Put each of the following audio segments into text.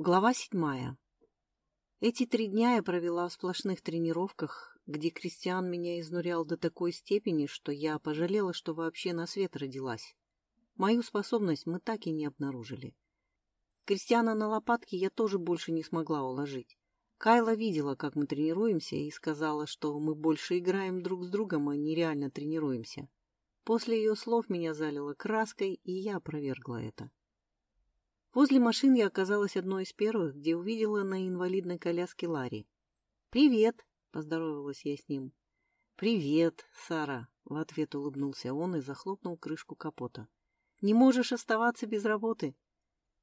Глава седьмая. Эти три дня я провела в сплошных тренировках, где Кристиан меня изнурял до такой степени, что я пожалела, что вообще на свет родилась. Мою способность мы так и не обнаружили. Кристиана на лопатке я тоже больше не смогла уложить. Кайла видела, как мы тренируемся, и сказала, что мы больше играем друг с другом, а не реально тренируемся. После ее слов меня залило краской, и я опровергла это. Возле машин я оказалась одной из первых, где увидела на инвалидной коляске Ларри. «Привет!» — поздоровалась я с ним. «Привет, Сара!» — в ответ улыбнулся он и захлопнул крышку капота. «Не можешь оставаться без работы?»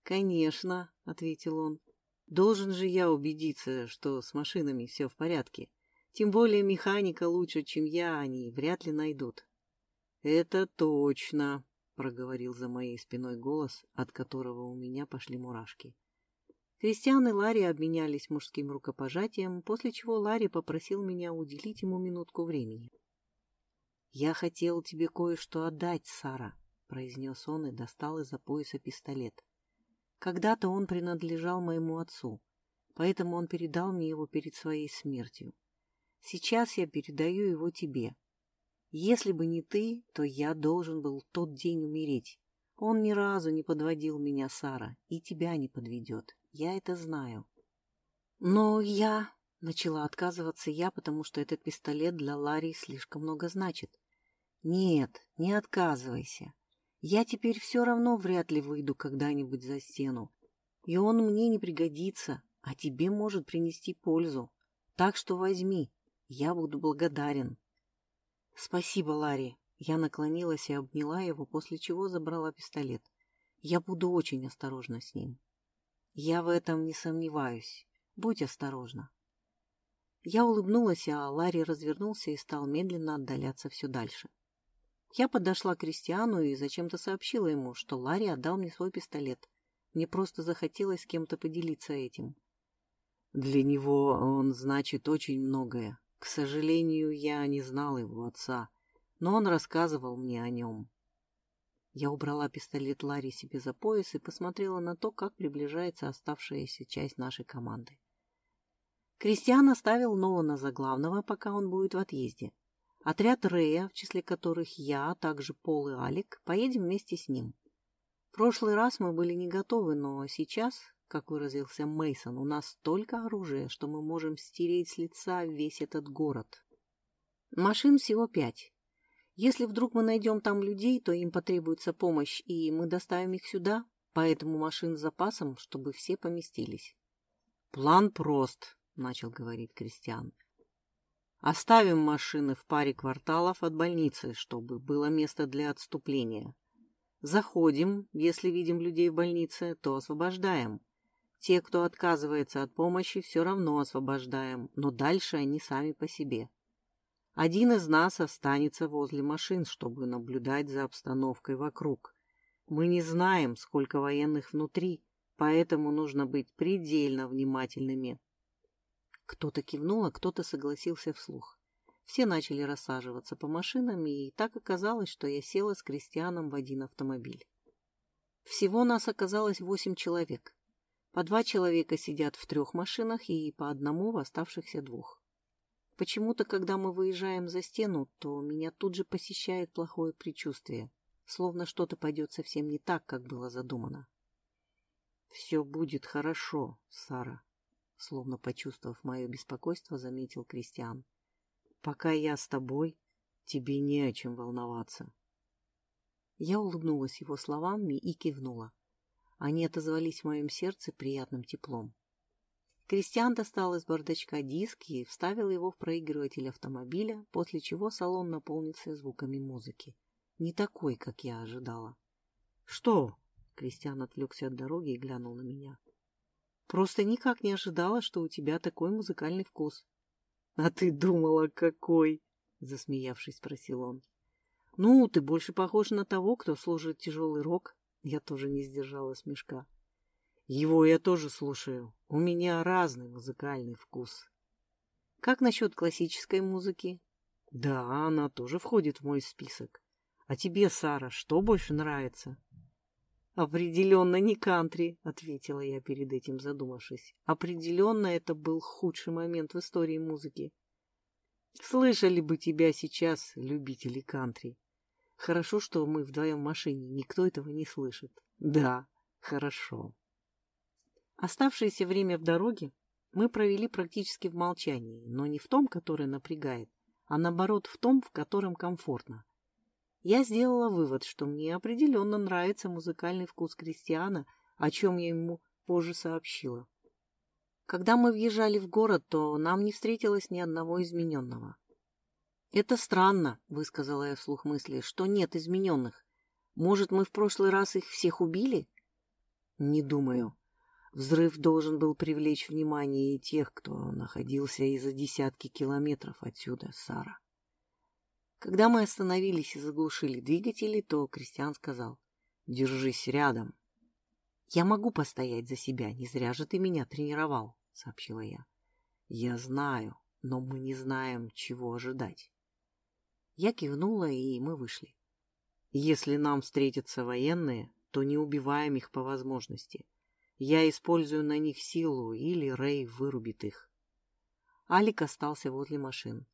«Конечно!» — ответил он. «Должен же я убедиться, что с машинами все в порядке. Тем более механика лучше, чем я, они вряд ли найдут». «Это точно!» — проговорил за моей спиной голос, от которого у меня пошли мурашки. Кристиан и Ларри обменялись мужским рукопожатием, после чего Ларри попросил меня уделить ему минутку времени. «Я хотел тебе кое-что отдать, Сара», — произнес он и достал из-за пояса пистолет. «Когда-то он принадлежал моему отцу, поэтому он передал мне его перед своей смертью. Сейчас я передаю его тебе. Если бы не ты, то я должен был тот день умереть. Он ни разу не подводил меня, Сара, и тебя не подведет. Я это знаю. Но я... Начала отказываться я, потому что этот пистолет для Ларри слишком много значит. Нет, не отказывайся. Я теперь все равно вряд ли выйду когда-нибудь за стену. И он мне не пригодится, а тебе может принести пользу. Так что возьми, я буду благодарен. «Спасибо, Ларри». Я наклонилась и обняла его, после чего забрала пистолет. Я буду очень осторожна с ним. Я в этом не сомневаюсь. Будь осторожна. Я улыбнулась, а Ларри развернулся и стал медленно отдаляться все дальше. Я подошла к Кристиану и зачем-то сообщила ему, что Ларри отдал мне свой пистолет. Мне просто захотелось с кем-то поделиться этим. Для него он значит очень многое, к сожалению, я не знал его отца, но он рассказывал мне о нем. Я убрала пистолет Ларри себе за пояс и посмотрела на то, как приближается оставшаяся часть нашей команды. Кристиан оставил Нолана за главного, пока он будет в отъезде. Отряд Рея, в числе которых я, а также Пол и Алик, поедем вместе с ним. В прошлый раз мы были не готовы, но сейчас как выразился Мейсон, у нас столько оружия, что мы можем стереть с лица весь этот город. Машин всего пять. Если вдруг мы найдем там людей, то им потребуется помощь, и мы доставим их сюда, поэтому машин с запасом, чтобы все поместились. План прост, начал говорить Кристиан. Оставим машины в паре кварталов от больницы, чтобы было место для отступления. Заходим, если видим людей в больнице, то освобождаем. Те, кто отказывается от помощи, все равно освобождаем, но дальше они сами по себе. Один из нас останется возле машин, чтобы наблюдать за обстановкой вокруг. Мы не знаем, сколько военных внутри, поэтому нужно быть предельно внимательными. Кто-то кивнул, а кто-то согласился вслух. Все начали рассаживаться по машинам, и так оказалось, что я села с Кристианом в один автомобиль. Всего нас оказалось восемь человек. По два человека сидят в трех машинах и по одному в оставшихся двух. Почему-то, когда мы выезжаем за стену, то меня тут же посещает плохое предчувствие, словно что-то пойдет совсем не так, как было задумано. «Все будет хорошо, Сара», — словно почувствовав мое беспокойство, заметил Кристиан. «Пока я с тобой, тебе не о чем волноваться». Я улыбнулась его словам и кивнула. Они отозвались в моем сердце приятным теплом. Кристиан достал из бардачка диск и вставил его в проигрыватель автомобиля, после чего салон наполнился звуками музыки. Не такой, как я ожидала. «Что?» — Кристиан отвлекся от дороги и глянул на меня. «Просто никак не ожидала, что у тебя такой музыкальный вкус». «А ты думала, какой?» — засмеявшись, спросил он. «Ну, ты больше похож на того, кто служит тяжелый рок», я тоже не сдержала смешка. Его я тоже слушаю. У меня разный музыкальный вкус. Как насчет классической музыки? Да, она тоже входит в мой список. А тебе, Сара, что больше нравится? Определенно не кантри, ответила я перед этим задумавшись. Определенно это был худший момент в истории музыки. Слышали бы тебя сейчас, любители кантри. Хорошо, что мы вдвоем в машине, никто этого не слышит. Да, хорошо. Оставшееся время в дороге мы провели практически в молчании, но не в том, которое напрягает, а наоборот в том, в котором комфортно. Я сделала вывод, что мне определенно нравится музыкальный вкус Кристиана, о чем я ему позже сообщила. Когда мы въезжали в город, то нам не встретилось ни одного измененного. «Это странно», — высказала я вслух мысли, — «что нет измененных. Может, мы в прошлый раз их всех убили?» «Не думаю. Взрыв должен был привлечь внимание и тех, кто находился и за десятки километров отсюда, Сара. Когда мы остановились и заглушили двигатели, то Кристиан сказал, «Держись рядом». «Я могу постоять за себя, не зря же ты меня тренировал», — сообщила я. «Я знаю, но мы не знаем, чего ожидать». Я кивнула, и мы вышли. «Если нам встретятся военные, то не убиваем их по возможности. Я использую на них силу, или Рэй вырубит их». Алик остался возле машин.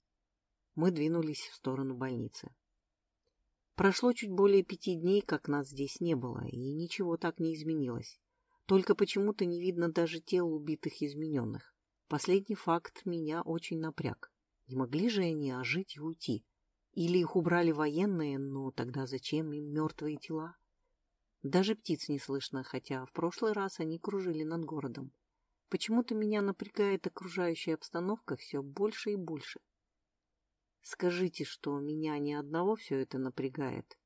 Мы двинулись в сторону больницы. Прошло чуть более пяти дней, как нас здесь не было, и ничего так не изменилось. Только почему-то не видно даже тел убитых измененных. Последний факт меня очень напряг. Не могли же они ожить и уйти? Или их убрали военные, но тогда зачем им мертвые тела? Даже птиц не слышно, хотя в прошлый раз они кружили над городом. Почему-то меня напрягает окружающая обстановка все больше и больше. Скажите, что меня ни одного все это напрягает,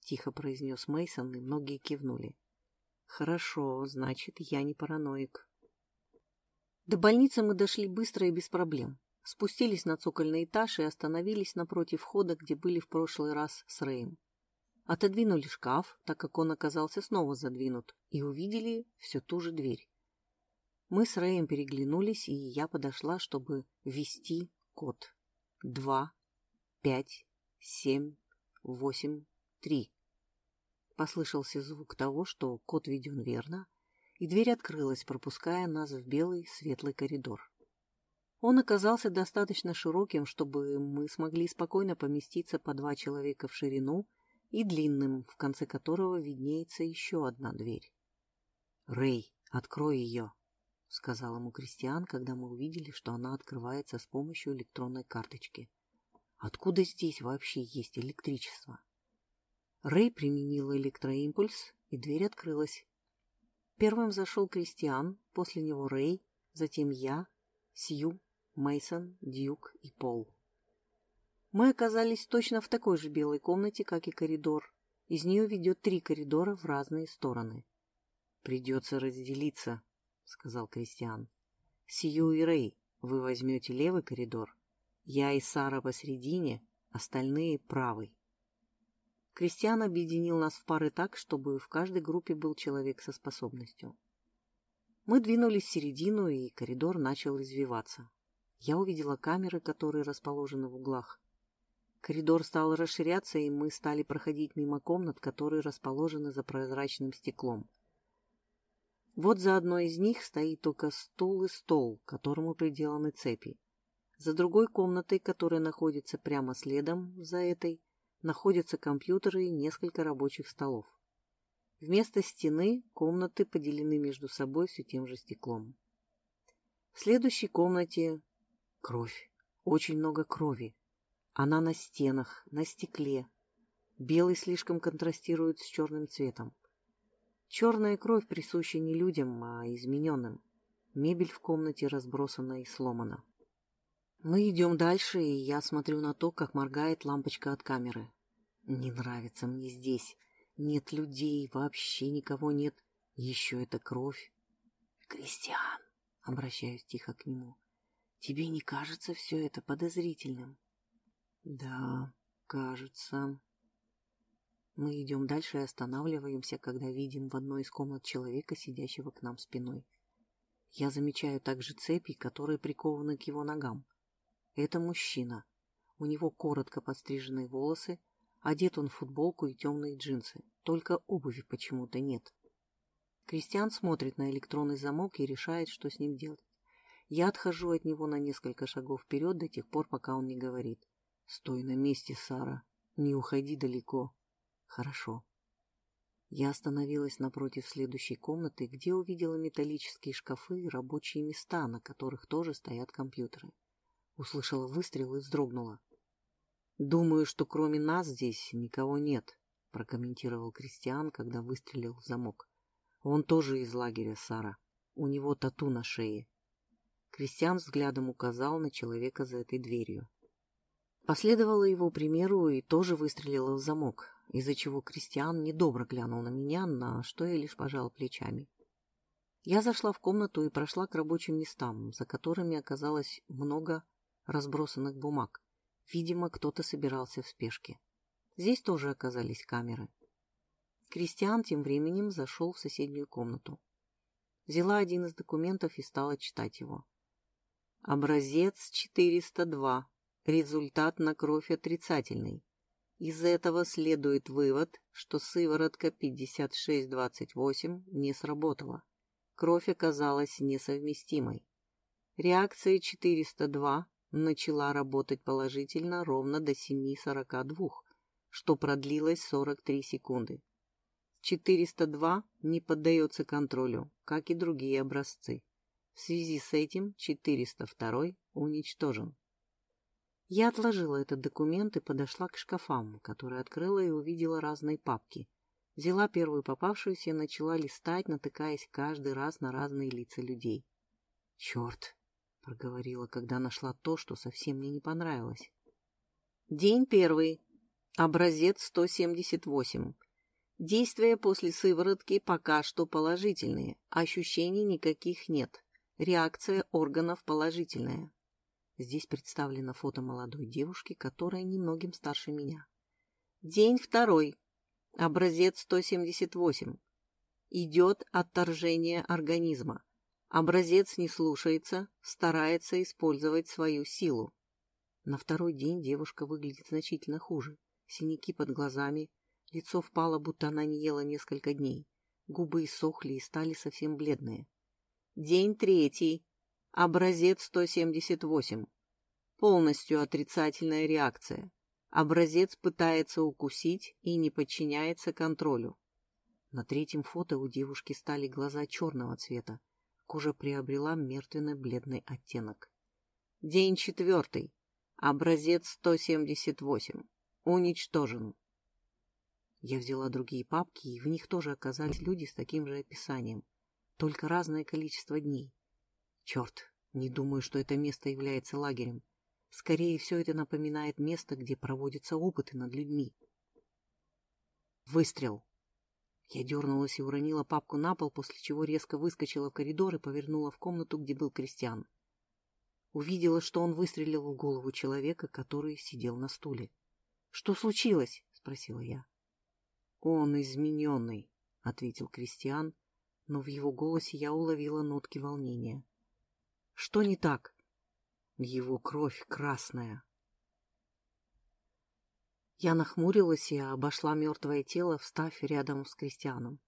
тихо произнес Мейсон, и многие кивнули. Хорошо, значит, я не параноик. До больницы мы дошли быстро и без проблем. Спустились на цокольный этаж и остановились напротив входа, где были в прошлый раз с Рэем. Отодвинули шкаф, так как он оказался снова задвинут, и увидели всю ту же дверь. Мы с Рэем переглянулись, и я подошла, чтобы ввести код. Два, пять, семь, восемь, три. Послышался звук того, что код введен верно, и дверь открылась, пропуская нас в белый светлый коридор. Он оказался достаточно широким, чтобы мы смогли спокойно поместиться по два человека в ширину и длинным, в конце которого виднеется еще одна дверь. «Рэй, открой ее», — сказал ему Кристиан, когда мы увидели, что она открывается с помощью электронной карточки. «Откуда здесь вообще есть электричество?» Рэй применил электроимпульс, и дверь открылась. Первым зашел Кристиан, после него Рэй, затем я, Сью Мейсон, Дьюк и Пол. Мы оказались точно в такой же белой комнате, как и коридор. Из нее ведет три коридора в разные стороны. «Придется разделиться», — сказал Кристиан. «Сью и Рэй, вы возьмете левый коридор. Я и Сара посередине, остальные — правый». Кристиан объединил нас в пары так, чтобы в каждой группе был человек со способностью. Мы двинулись в середину, и коридор начал извиваться. Я увидела камеры, которые расположены в углах. Коридор стал расширяться, и мы стали проходить мимо комнат, которые расположены за прозрачным стеклом. Вот за одной из них стоит только стул и стол, к которому приделаны цепи. За другой комнатой, которая находится прямо следом за этой, находятся компьютеры и несколько рабочих столов. Вместо стены комнаты поделены между собой все тем же стеклом. В следующей комнате Кровь. Очень много крови. Она на стенах, на стекле. Белый слишком контрастирует с черным цветом. Черная кровь присуща не людям, а измененным. Мебель в комнате разбросана и сломана. Мы идем дальше, и я смотрю на то, как моргает лампочка от камеры. Не нравится мне здесь. Нет людей, вообще никого нет. Еще это кровь. «Кристиан!» — обращаюсь тихо к нему. Тебе не кажется все это подозрительным? Да, кажется. Мы идем дальше и останавливаемся, когда видим в одной из комнат человека, сидящего к нам спиной. Я замечаю также цепи, которые прикованы к его ногам. Это мужчина. У него коротко подстриженные волосы, одет он в футболку и темные джинсы. только обуви почему-то нет. Кристиан смотрит на электронный замок и решает, что с ним делать. Я отхожу от него на несколько шагов вперед до тех пор, пока он не говорит. «Стой на месте, Сара. Не уходи далеко». «Хорошо». Я остановилась напротив следующей комнаты, где увидела металлические шкафы и рабочие места, на которых тоже стоят компьютеры. Услышала выстрел и вздрогнула. «Думаю, что кроме нас здесь никого нет», — прокомментировал Кристиан, когда выстрелил в замок. «Он тоже из лагеря, Сара. У него тату на шее». Кристиан взглядом указал на человека за этой дверью. Последовала его примеру и тоже выстрелила в замок, из-за чего Кристиан недобро глянул на меня, на что я лишь пожал плечами. Я зашла в комнату и прошла к рабочим местам, за которыми оказалось много разбросанных бумаг. Видимо, кто-то собирался в спешке. Здесь тоже оказались камеры. Кристиан тем временем зашел в соседнюю комнату. Взяла один из документов и стала читать его. Образец 402. Результат на кровь отрицательный. Из этого следует вывод, что сыворотка 5628 не сработала. Кровь оказалась несовместимой. Реакция 402 начала работать положительно ровно до 7.42, что продлилось 43 секунды. 402 не поддается контролю, как и другие образцы. В связи с этим 402 уничтожен. Я отложила этот документ и подошла к шкафам, которые открыла и увидела разные папки. Взяла первую попавшуюся и начала листать, натыкаясь каждый раз на разные лица людей. Черт, — проговорила, когда нашла то, что совсем мне не понравилось. День первый. Образец 178. Действия после сыворотки пока что положительные. Ощущений никаких нет. Реакция органов положительная. Здесь представлено фото молодой девушки, которая немногим старше меня. День второй. Образец 178. Идет отторжение организма. Образец не слушается, старается использовать свою силу. На второй день девушка выглядит значительно хуже. Синяки под глазами, лицо впало, будто она не ела несколько дней. Губы иссохли и стали совсем бледные. День третий. Образец 178. Полностью отрицательная реакция. Образец пытается укусить и не подчиняется контролю. На третьем фото у девушки стали глаза черного цвета, Кожа приобрела мертвенно-бледный оттенок. День четвертый. Образец 178. Уничтожен. Я взяла другие папки, и в них тоже оказались люди с таким же описанием, только разное количество дней. Черт, не думаю, что это место является лагерем. Скорее, все это напоминает место, где проводятся опыты над людьми. Выстрел. Я дернулась и уронила папку на пол, после чего резко выскочила в коридор и повернула в комнату, где был Кристиан. Увидела, что он выстрелил в голову человека, который сидел на стуле. — Что случилось? — спросила я. — Он измененный, — ответил Кристиан, но в его голосе я уловила нотки волнения. — Что не так? — Его кровь красная, я нахмурилась и обошла мертвое тело, встав рядом с Кристианом.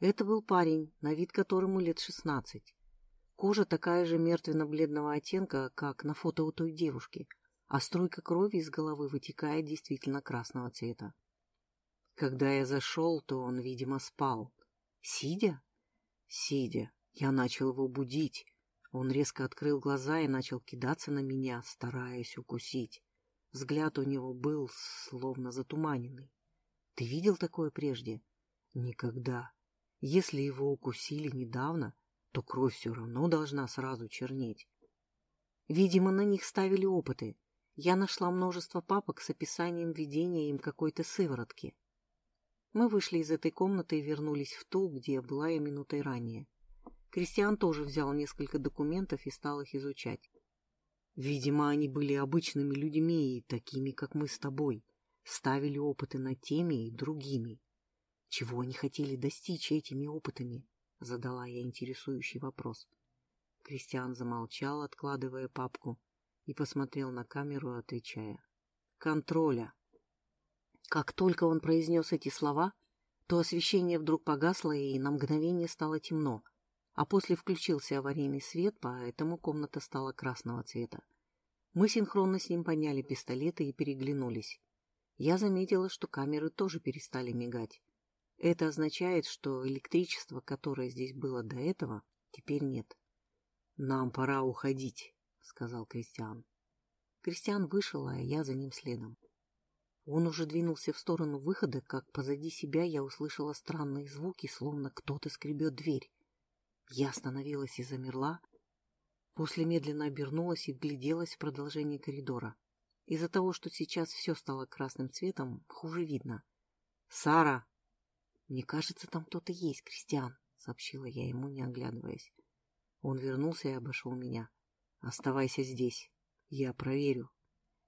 Это был парень, на вид которому лет шестнадцать. Кожа такая же мертвенно-бледного оттенка, как на фото у той девушки, а струйка крови из головы вытекает действительно красного цвета. Когда я зашел, то он, видимо, спал. Сидя? Сидя. Я начал его будить. Он резко открыл глаза и начал кидаться на меня, стараясь укусить. Взгляд у него был словно затуманенный. Ты видел такое прежде? Никогда. Если его укусили недавно, то кровь все равно должна сразу чернеть. Видимо, на них ставили опыты. Я нашла множество папок с описанием введения им какой-то сыворотки. Мы вышли из этой комнаты и вернулись в ту, где была я минутой ранее. Кристиан тоже взял несколько документов и стал их изучать. Видимо, они были обычными людьми и такими, как мы с тобой, ставили опыты над теми и другими. Чего они хотели достичь этими опытами? Задала я интересующий вопрос. Кристиан замолчал, откладывая папку, и посмотрел на камеру, отвечая. Контроля. Как только он произнес эти слова, то освещение вдруг погасло, и на мгновение стало темно, а после включился аварийный свет, поэтому комната стала красного цвета. Мы синхронно с ним подняли пистолеты и переглянулись. Я заметила, что камеры тоже перестали мигать. Это означает, что электричество, которое здесь было до этого, теперь нет. «Нам пора уходить», — сказал Кристиан. Кристиан вышел, а я за ним следом. Он уже двинулся в сторону выхода, как позади себя я услышала странные звуки, словно кто-то скребет дверь. Я остановилась и замерла, после медленно обернулась и вгляделась в продолжение коридора. Из-за того, что сейчас все стало красным цветом, хуже видно. «Сара!» «Мне кажется, там кто-то есть, Кристиан», — сообщила я ему, не оглядываясь. Он вернулся и обошел меня. «Оставайся здесь. Я проверю».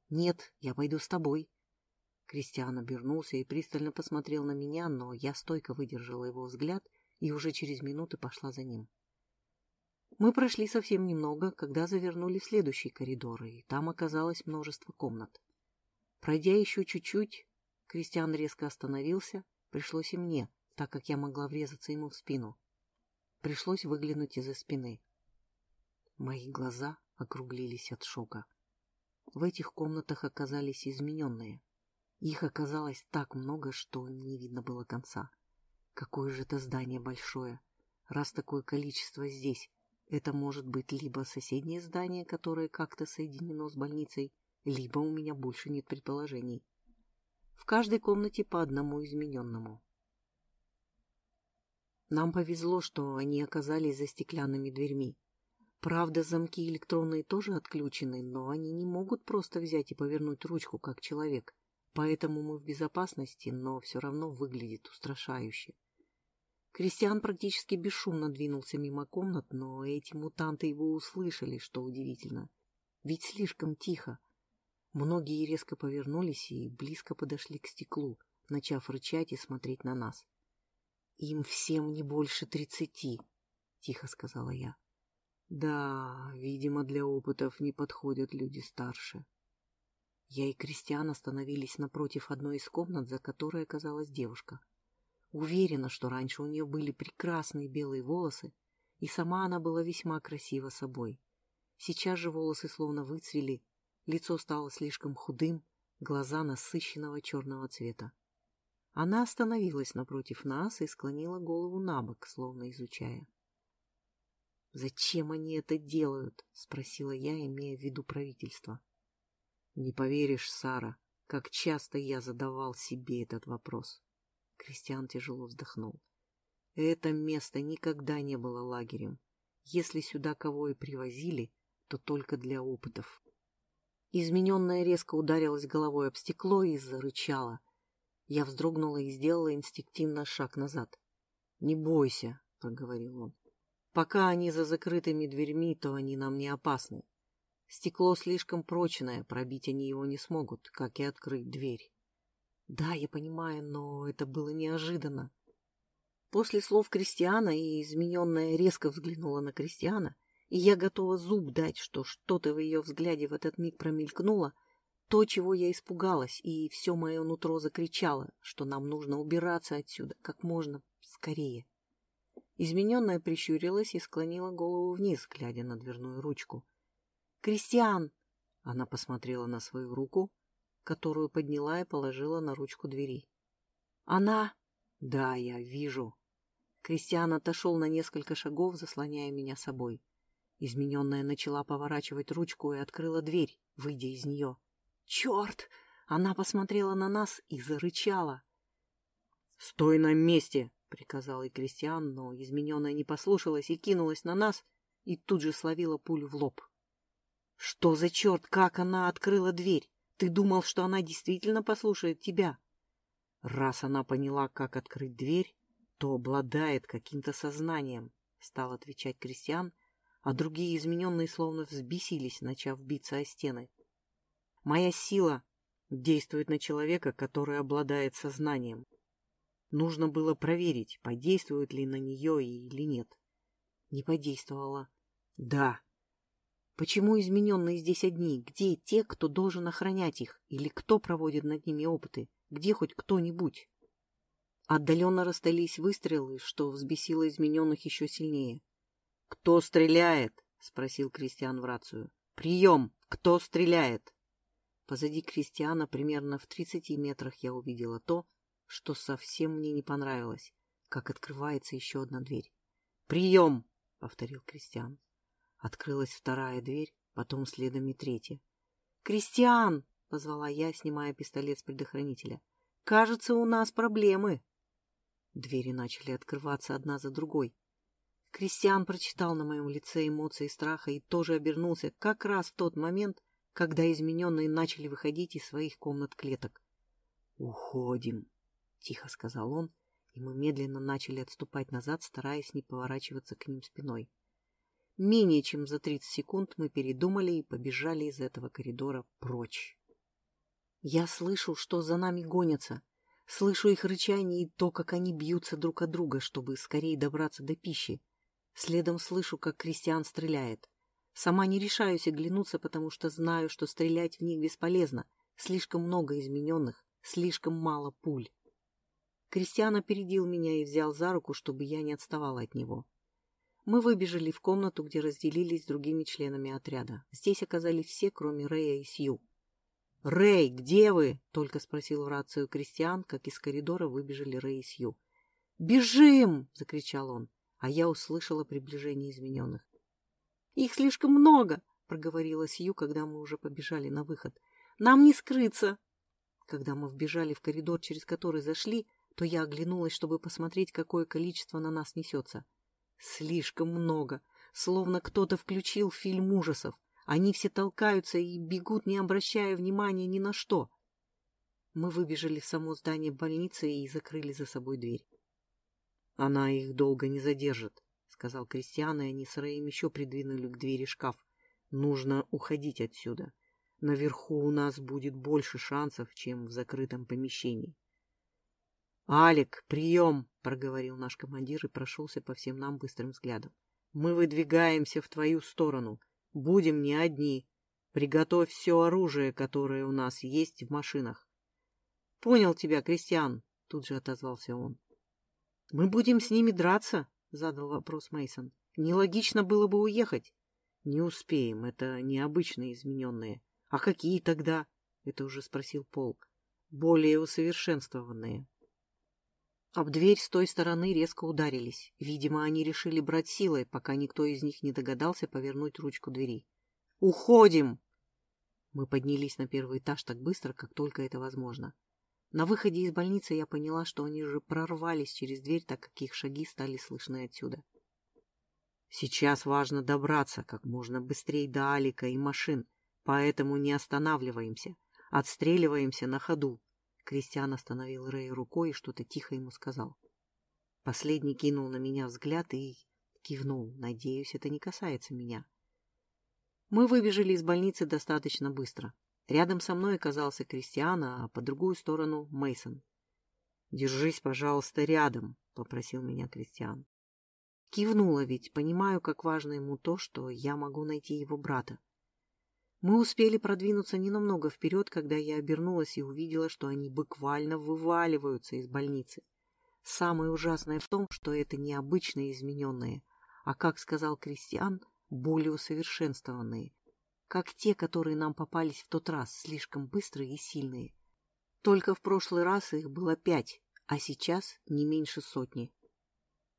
«Нет, я пойду с тобой». Кристиан обернулся и пристально посмотрел на меня, но я стойко выдержала его взгляд и уже через минуты пошла за ним. Мы прошли совсем немного, когда завернули в следующий коридор, и там оказалось множество комнат. Пройдя еще чуть-чуть, Кристиан резко остановился, пришлось и мне, так как я могла врезаться ему в спину. Пришлось выглянуть из-за спины. Мои глаза округлились от шока. В этих комнатах оказались измененные. Их оказалось так много, что не видно было конца. Какое же это здание большое! Раз такое количество здесь, это может быть либо соседнее здание, которое как-то соединено с больницей, либо у меня больше нет предположений. В каждой комнате по одному измененному. Нам повезло, что они оказались за стеклянными дверьми. Правда, замки электронные тоже отключены, но они не могут просто взять и повернуть ручку, как человек. Поэтому мы в безопасности, но все равно выглядит устрашающе. Кристиан практически бесшумно двинулся мимо комнат, но эти мутанты его услышали, что удивительно. Ведь слишком тихо. Многие резко повернулись и близко подошли к стеклу, начав рычать и смотреть на нас. «Им всем не больше тридцати», — тихо сказала я. «Да, видимо, для опытов не подходят люди старше», я и Кристиан остановились напротив одной из комнат, за которой оказалась девушка. Уверена, что раньше у нее были прекрасные белые волосы, и сама она была весьма красива собой. Сейчас же волосы словно выцвели, лицо стало слишком худым, глаза насыщенного черного цвета. Она остановилась напротив нас и склонила голову на бок, словно изучая. «Зачем они это делают?» — спросила я, имея в виду правительство. Не поверишь, Сара, как часто я задавал себе этот вопрос. Кристиан тяжело вздохнул. Это место никогда не было лагерем. Если сюда кого и привозили, то только для опытов. Измененная резко ударилась головой об стекло и зарычала. Я вздрогнула и сделала инстинктивно шаг назад. «Не бойся», — проговорил он. «Пока они за закрытыми дверьми, то они нам не опасны. Стекло слишком прочное, пробить они его не смогут, как и открыть дверь. Да, я понимаю, но это было неожиданно. После слов Кристиана и измененная резко взглянула на Кристиана, и я готова зуб дать, что что-то в ее взгляде в этот миг промелькнуло, то, чего я испугалась, и все мое нутро закричало, что нам нужно убираться отсюда как можно скорее. Измененная прищурилась и склонила голову вниз, глядя на дверную ручку. «Кристиан!» Она посмотрела на свою руку, которую подняла и положила на ручку двери. «Она?» «Да, я вижу». Кристиан отошел на несколько шагов, заслоняя меня собой. Измененная начала поворачивать ручку и открыла дверь, выйдя из нее. «Черт!» Она посмотрела на нас и зарычала. «Стой на месте!» — приказал и Кристиан, но измененная не послушалась и кинулась на нас, и тут же словила пулю в лоб. Что за черт, как она открыла дверь? Ты думал, что она действительно послушает тебя? Раз она поняла, как открыть дверь, то обладает каким-то сознанием, стал отвечать Кристиан, а другие измененные словно взбесились, начав биться о стены. Моя сила действует на человека, который обладает сознанием. Нужно было проверить, подействует ли на нее или нет. Не подействовала. Да, Почему измененные здесь одни? Где те, кто должен охранять их? Или кто проводит над ними опыты? Где хоть кто-нибудь? Отдаленно расстались выстрелы, что взбесило измененных еще сильнее. — Кто стреляет? — спросил Кристиан в рацию. — Прием! Кто стреляет? Позади Кристиана, примерно в тридцати метрах, я увидела то, что совсем мне не понравилось, как открывается еще одна дверь. «Прием!» — повторил Кристиан. Открылась вторая дверь, потом следом и третья. «Кристиан!» — позвала я, снимая пистолет с предохранителя. «Кажется, у нас проблемы!» Двери начали открываться одна за другой. Кристиан прочитал на моем лице эмоции страха и тоже обернулся как раз в тот момент, когда измененные начали выходить из своих комнат-клеток. «Уходим!» — тихо сказал он, и мы медленно начали отступать назад, стараясь не поворачиваться к ним спиной. Менее чем за тридцать секунд мы передумали и побежали из этого коридора прочь. Я слышу, что за нами гонятся. Слышу их рычание и то, как они бьются друг от друга, чтобы скорее добраться до пищи. Следом слышу, как Кристиан стреляет. Сама не решаюсь оглянуться, потому что знаю, что стрелять в них бесполезно. Слишком много измененных, слишком мало пуль. Кристиан опередил меня и взял за руку, чтобы я не отставала от него. Мы выбежали в комнату, где разделились с другими членами отряда. Здесь оказались все, кроме Рэя и Сью. «Рэй, где вы?» — только спросил в рацию Кристиан, как из коридора выбежали Рэй и Сью. «Бежим!» — закричал он, а я услышала приближение измененных. «Их слишком много!» — проговорила Сью, когда мы уже побежали на выход. «Нам не скрыться!» Когда мы вбежали в коридор, через который зашли, то я оглянулась, чтобы посмотреть, какое количество на нас несется. Слишком много, словно кто-то включил фильм ужасов. Они все толкаются и бегут, не обращая внимания ни на что. Мы выбежали в само здание больницы и закрыли за собой дверь. — Она их долго не задержит, — сказал Кристиан, и они с Рэем еще придвинули к двери шкаф. — Нужно уходить отсюда. Наверху у нас будет больше шансов, чем в закрытом помещении. «Алик, прием!» — проговорил наш командир и прошелся по всем нам быстрым взглядом. «Мы выдвигаемся в твою сторону. Будем не одни. Приготовь все оружие, которое у нас есть в машинах». «Понял тебя, Кристиан», — тут же отозвался он. «Мы будем с ними драться?» — задал вопрос Мейсон. «Нелогично было бы уехать». «Не успеем, это необычные измененные». «А какие тогда?» — это уже спросил Полк. «Более усовершенствованные». Об дверь с той стороны резко ударились. Видимо, они решили брать силой, пока никто из них не догадался повернуть ручку двери. «Уходим!» Мы поднялись на первый этаж так быстро, как только это возможно. На выходе из больницы я поняла, что они же прорвались через дверь, так как их шаги стали слышны отсюда. Сейчас важно добраться как можно быстрее до Алика и машин, поэтому не останавливаемся, отстреливаемся на ходу. Кристиан остановил Рэя рукой и что-то тихо ему сказал. Последний кинул на меня взгляд и кивнул. Надеюсь, это не касается меня. Мы выбежали из больницы достаточно быстро. Рядом со мной оказался Кристиан, а по другую сторону Мейсон. Держись, пожалуйста, рядом, попросил меня Кристиан. Кивнула ведь, понимаю, как важно ему то, что я могу найти его брата. Мы успели продвинуться ненамного вперед, когда я обернулась и увидела, что они буквально вываливаются из больницы. Самое ужасное в том, что это не обычные измененные, а, как сказал Кристиан, более усовершенствованные, как те, которые нам попались в тот раз, слишком быстрые и сильные. Только в прошлый раз их было пять, а сейчас не меньше сотни.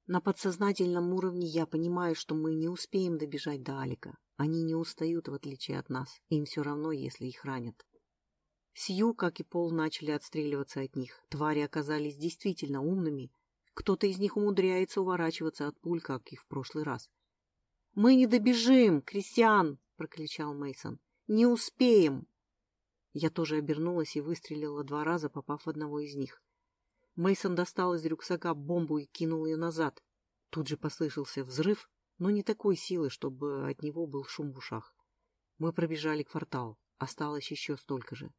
На подсознательном уровне я понимаю, что мы не успеем добежать до Алика. Они не устают, в отличие от нас. Им все равно, если их ранят. Сью, как и Пол, начали отстреливаться от них. Твари оказались действительно умными. Кто-то из них умудряется уворачиваться от пуль, как и в прошлый раз. «Мы не добежим, Кристиан!» — прокричал Мейсон. «Не успеем!» Я тоже обернулась и выстрелила два раза, попав в одного из них. Мейсон достал из рюкзака бомбу и кинул ее назад. Тут же послышался взрыв, но не такой силы, чтобы от него был шум в ушах. Мы пробежали квартал. Осталось еще столько же.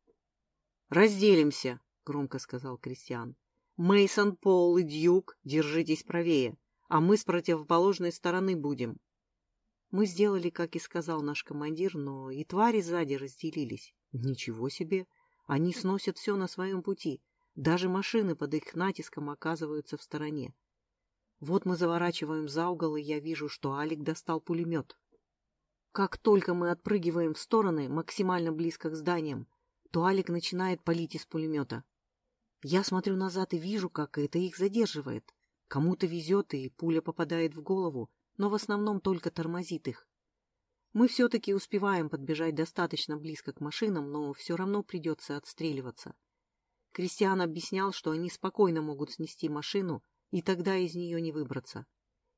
«Разделимся!» — громко сказал Кристиан. Мейсон, Пол и Дьюк, держитесь правее, а мы с противоположной стороны будем. Мы сделали, как и сказал наш командир, но и твари сзади разделились. Ничего себе! Они сносят все на своем пути. Даже машины под их натиском оказываются в стороне. Вот мы заворачиваем за угол, и я вижу, что Алик достал пулемет. Как только мы отпрыгиваем в стороны, максимально близко к зданиям, то Алик начинает палить из пулемета. Я смотрю назад и вижу, как это их задерживает. Кому-то везет, и пуля попадает в голову, но в основном только тормозит их. Мы все-таки успеваем подбежать достаточно близко к машинам, но все равно придется отстреливаться. Кристиан объяснял, что они спокойно могут снести машину, и тогда из нее не выбраться.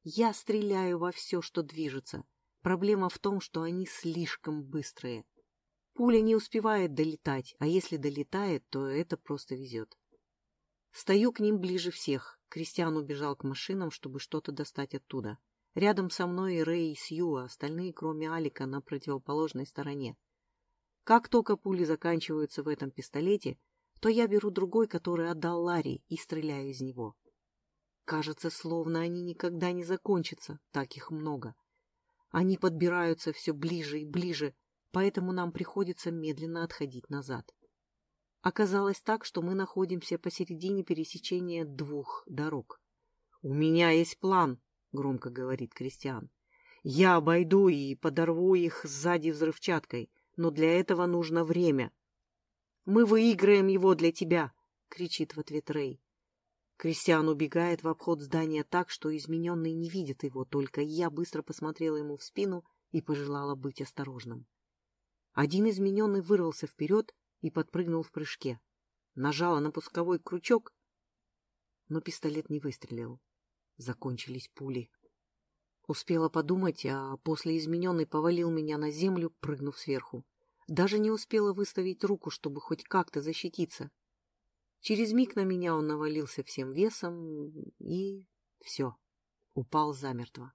Я стреляю во все, что движется. Проблема в том, что они слишком быстрые. Пуля не успевает долетать, а если долетает, то это просто везет. Стою к ним ближе всех. Кристиан убежал к машинам, чтобы что-то достать оттуда. Рядом со мной и Рэй, и Сью, а остальные, кроме Алика, на противоположной стороне. Как только пули заканчиваются в этом пистолете, то я беру другой, который отдал Ларри, и стреляю из него. Кажется, словно они никогда не закончатся, так их много. Они подбираются все ближе и ближе, поэтому нам приходится медленно отходить назад. Оказалось так, что мы находимся посередине пересечения двух дорог. «У меня есть план», — громко говорит Кристиан. «Я обойду и подорву их сзади взрывчаткой, но для этого нужно время». «Мы выиграем его для тебя», — кричит в ответ Рэй. Кристиан убегает в обход здания так, что измененный не видит его, только я быстро посмотрела ему в спину и пожелала быть осторожным. Один измененный вырвался вперед и подпрыгнул в прыжке. Нажала на пусковой крючок, но пистолет не выстрелил. Закончились пули. Успела подумать, а после измененный повалил меня на землю, прыгнув сверху. Даже не успела выставить руку, чтобы хоть как-то защититься. Через миг на меня он навалился всем весом и... все. Упал замертво.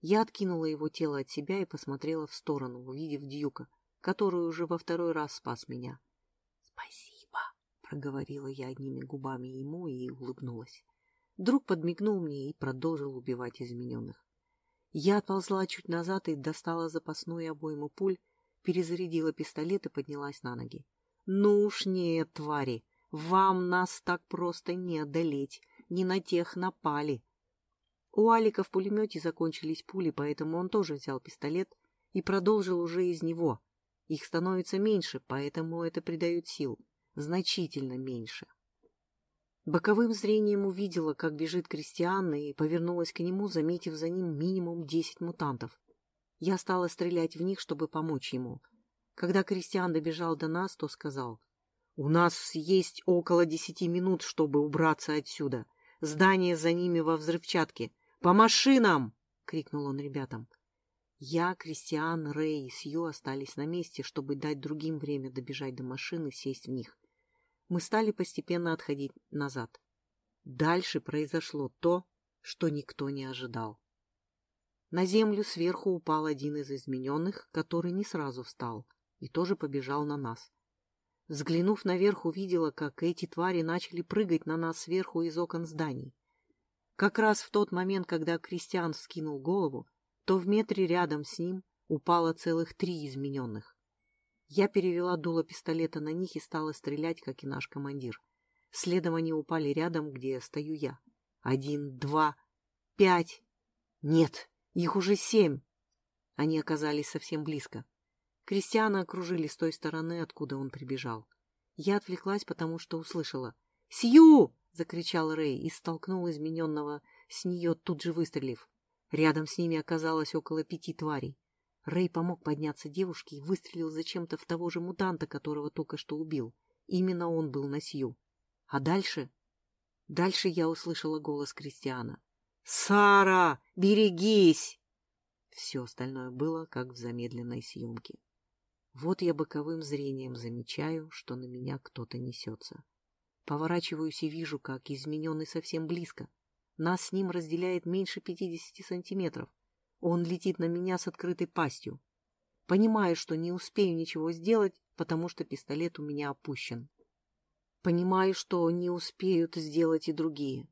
Я откинула его тело от себя и посмотрела в сторону, увидев Дьюка, который уже во второй раз спас меня. «Спасибо», — проговорила я одними губами ему и улыбнулась. Друг подмигнул мне и продолжил убивать измененных. Я отползла чуть назад и достала запасную обойму пуль, перезарядила пистолет и поднялась на ноги. «Ну уж нет, твари! Вам нас так просто не одолеть! Не на тех напали!» У Алика в пулемете закончились пули, поэтому он тоже взял пистолет и продолжил уже из него, их становится меньше, поэтому это придает сил. Значительно меньше. Боковым зрением увидела, как бежит Кристиан, и повернулась к нему, заметив за ним минимум десять мутантов. Я стала стрелять в них, чтобы помочь ему. Когда Кристиан добежал до нас, то сказал, «У нас есть около десяти минут, чтобы убраться отсюда. Здание за ними во взрывчатке. По машинам!» — крикнул он ребятам. Я, Кристиан, Рэй и Сью остались на месте, чтобы дать другим время добежать до машины и сесть в них. Мы стали постепенно отходить назад. Дальше произошло то, что никто не ожидал. На землю сверху упал один из измененных, который не сразу встал, и тоже побежал на нас. Взглянув наверх, увидела, как эти твари начали прыгать на нас сверху из окон зданий. Как раз в тот момент, когда Кристиан вскинул голову, то в метре рядом с ним упало целых три измененных. Я перевела дуло пистолета на них и стала стрелять, как и наш командир. Следом они упали рядом, где стою я. Один, два, пять. Нет, их уже семь. Они оказались совсем близко. Кристиана окружили с той стороны, откуда он прибежал. Я отвлеклась, потому что услышала. «Сью!» — закричал Рэй и столкнул измененного с нее, тут же выстрелив. Рядом с ними оказалось около пяти тварей. Рэй помог подняться девушке и выстрелил зачем-то в того же мутанта, которого только что убил. Именно он был на Сью. А дальше... Дальше я услышала голос Кристиана. «Сара, берегись!» Все остальное было, как в замедленной съемке. Вот я боковым зрением замечаю, что на меня кто-то несется. Поворачиваюсь и вижу, как измененный совсем близко, нас с ним разделяет меньше 50 сантиметров. Он летит на меня с открытой пастью. Понимаю, что не успею ничего сделать, потому что пистолет у меня опущен. Понимаю, что не успеют сделать и другие.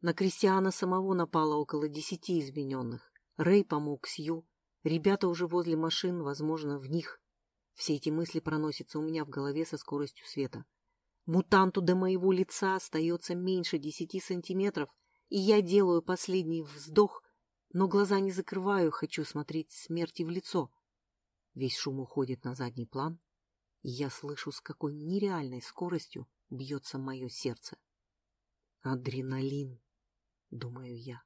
На Кристиана самого напало около десяти измененных. Рэй помог Сью. Ребята уже возле машин, возможно, в них. Все эти мысли проносятся у меня в голове со скоростью света. Мутанту до моего лица остается меньше десяти сантиметров, и я делаю последний вздох, но глаза не закрываю, хочу смотреть смерти в лицо. Весь шум уходит на задний план, и я слышу, с какой нереальной скоростью бьется мое сердце. Адреналин, думаю я.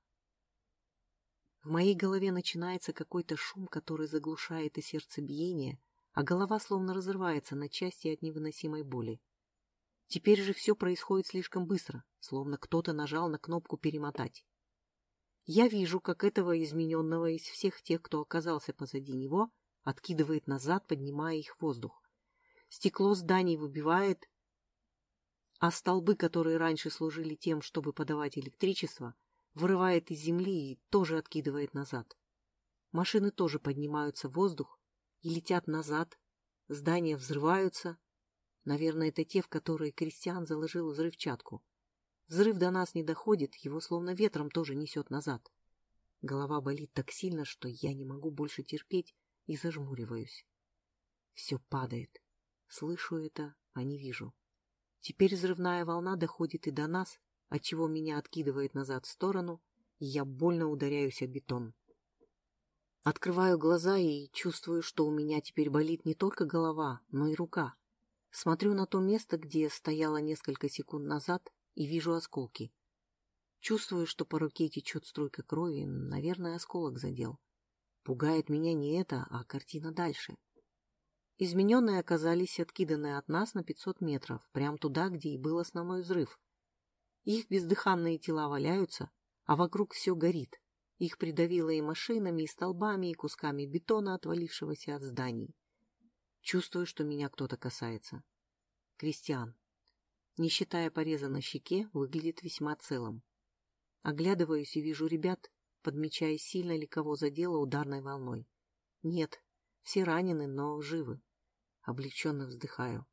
В моей голове начинается какой-то шум, который заглушает и сердцебиение, а голова словно разрывается на части от невыносимой боли. Теперь же все происходит слишком быстро, словно кто-то нажал на кнопку «перемотать». Я вижу, как этого измененного из всех тех, кто оказался позади него, откидывает назад, поднимая их в воздух. Стекло зданий выбивает, а столбы, которые раньше служили тем, чтобы подавать электричество, вырывает из земли и тоже откидывает назад. Машины тоже поднимаются в воздух и летят назад, здания взрываются. Наверное, это те, в которые Кристиан заложил взрывчатку. Взрыв до нас не доходит, его словно ветром тоже несет назад. Голова болит так сильно, что я не могу больше терпеть и зажмуриваюсь. Все падает. Слышу это, а не вижу. Теперь взрывная волна доходит и до нас, отчего меня откидывает назад в сторону, и я больно ударяюсь о бетон. Открываю глаза и чувствую, что у меня теперь болит не только голова, но и рука. Смотрю на то место, где стояла несколько секунд назад, и вижу осколки. Чувствую, что по руке течет струйка крови, наверное, осколок задел. Пугает меня не это, а картина дальше. Измененные оказались откиданы от нас на 500 метров, прямо туда, где и был основной взрыв. Их бездыханные тела валяются, а вокруг все горит. Их придавило и машинами, и столбами, и кусками бетона, отвалившегося от зданий. Чувствую, что меня кто-то касается. Кристиан, не считая пореза на щеке, выглядит весьма целым. Оглядываюсь и вижу ребят, подмечая, сильно ли кого задело ударной волной. Нет, все ранены, но живы. Облегченно вздыхаю.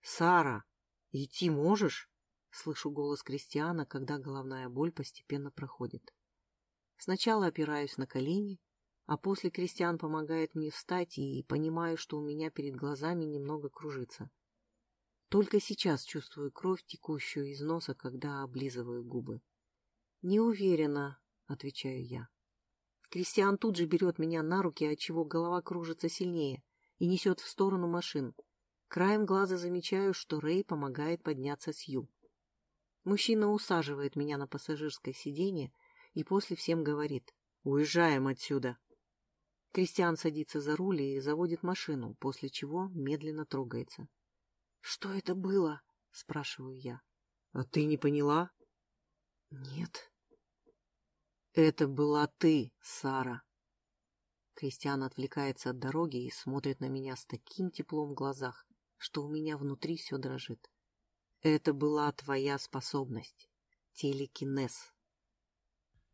«Сара, идти можешь?» Слышу голос Кристиана, когда головная боль постепенно проходит. Сначала опираюсь на колени, а после Кристиан помогает мне встать и понимаю, что у меня перед глазами немного кружится. Только сейчас чувствую кровь, текущую из носа, когда облизываю губы. «Не уверена», — отвечаю я. Кристиан тут же берет меня на руки, отчего голова кружится сильнее, и несет в сторону машин. Краем глаза замечаю, что Рэй помогает подняться Сью. Мужчина усаживает меня на пассажирское сиденье и после всем говорит «Уезжаем отсюда». Кристиан садится за руль и заводит машину, после чего медленно трогается. «Что это было?» — спрашиваю я. «А ты не поняла?» «Нет». «Это была ты, Сара». Кристиан отвлекается от дороги и смотрит на меня с таким теплом в глазах, что у меня внутри все дрожит. Это была твоя способность. Телекинез.